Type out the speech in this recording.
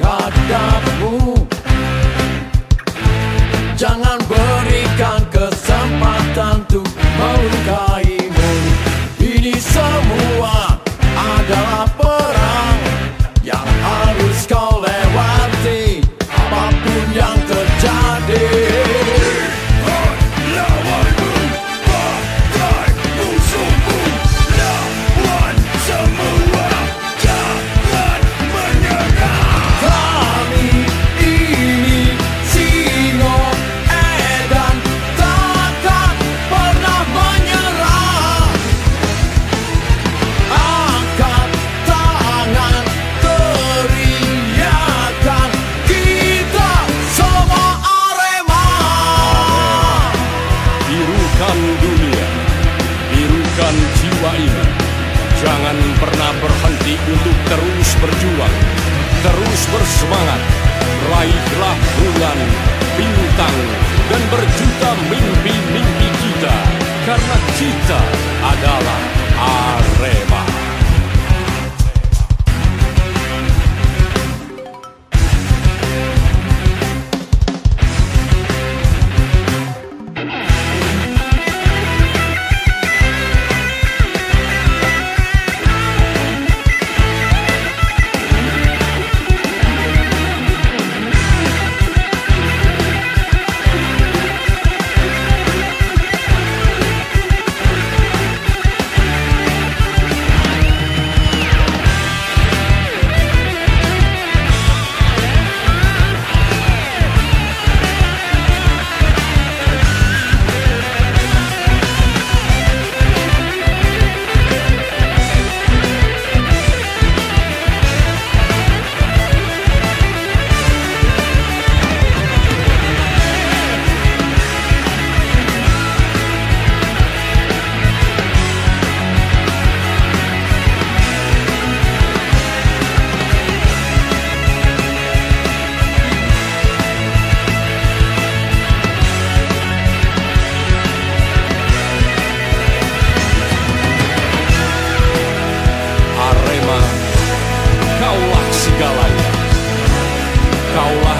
hadapmu Jangan berikan kesempatan Dunia, birukan jiwa ini. Jangan pernah berhenti untuk terus berjuang, terus bersemangat. Raihlah bulan, bintang, dan berjuta mimpi-mimpi kita. Karena kita Arema. Calma.